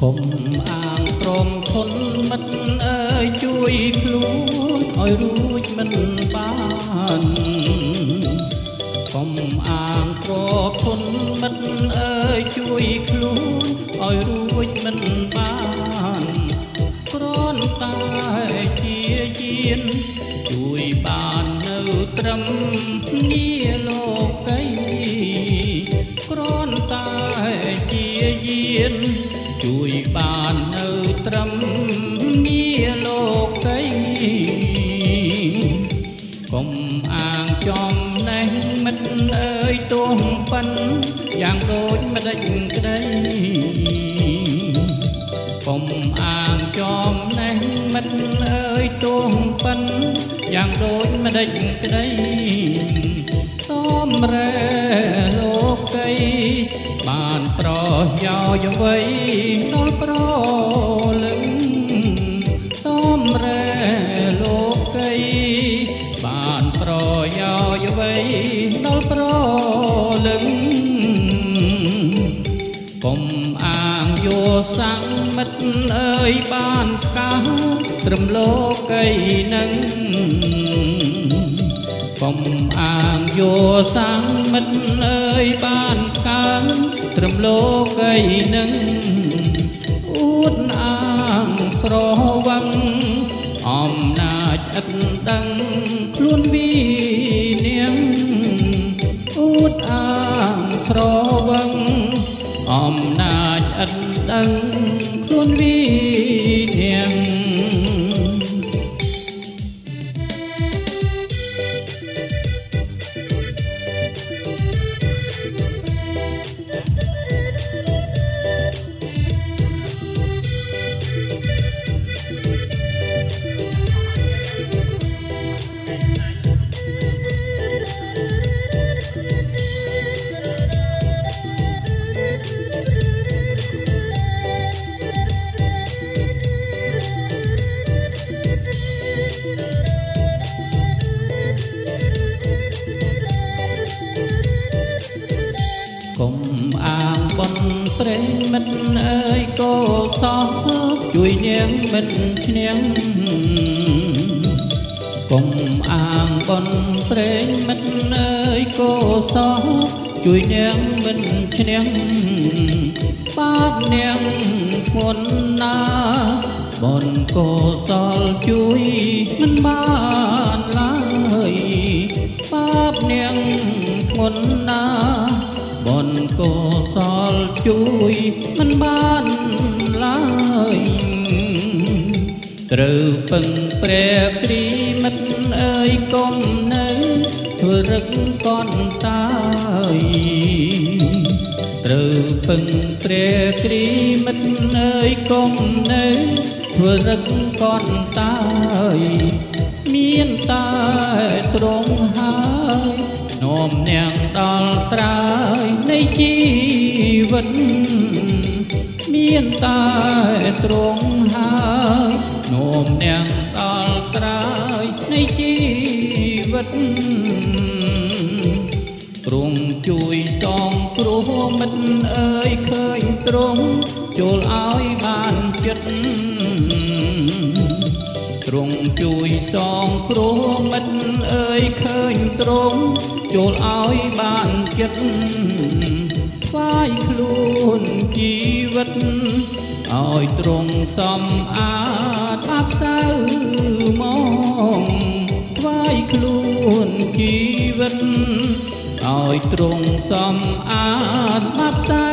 ព្រមធនមិត្តអើយជួយខ្លួនឲ្យរួចមិនបានកុំអាងព្រមធនមិត្តអើយជួយខ្លួនឲ្យរួចមិនបានគ្រាន់តែជាយានជួយបាននៅត្រឹមនី នយ៉ាងដូចម្ដេចក្ដីកុំអាងចំណេះមិត្តអើយទោះប៉ិនយ៉ាងដូចម្ដេចក្ដីសំរែលោកីបានប្រយោជន៍អ្វី កុំអាងយោសាំងមិត្តអើយបានកាសត្រឹមលោកីនឹងកុំអាងយោសាំងមិត្តអើយបានកាសត្រឹមលោកីនឹងអួតអាងស្រវឹងអំណាចឥតដឹងខ្លួនវិនាងអួតអាងស្រវឹង ត អាងបនព្រេងមិត្តអើយកោសោជួយនាងមិត្តឈ្នះកុំអាងបនព្រេងមិត្តអើយកោសោជួយនាងមិត្តឈ្នះបាទនាងធ្ងន់ណាបនកោសលជួយមិនបានឡើយបាបនាងធ្ងន់ណា បនកោសលជួយមិនបានឡើយត្រូវពឹងព្រះគ្រីមិត្តអើយកុំនៅធ្វើរឹកកន់តាយត្រូវពឹងព្រះគ្រីមិត្តអើយកុំនៅធ្វើរឹកកន់តាយមានតែទ្រង់ហើយនោមនាងដល់ត្រើយនៃ ជីវិតមានតែទ្រង់ហើយនោមនាងដល់ត្រើយនៃជីវិតទ្រង់ជួយតងគ្រោះមិត្តអើយឃើញទ្រង់ចូលឲ្យបានចិត្តទ្រង់ជួយសងគ្រោះមិត្តអើយឃើញទ្រង់ចូលឲ្យបានចិត្ត វិតឲ្យទ្រង់សំអាតអាប់សៅមកថ្វាយខ្លួនជីវិតឲ្យទ្រង់សំអាតបាប់សៅ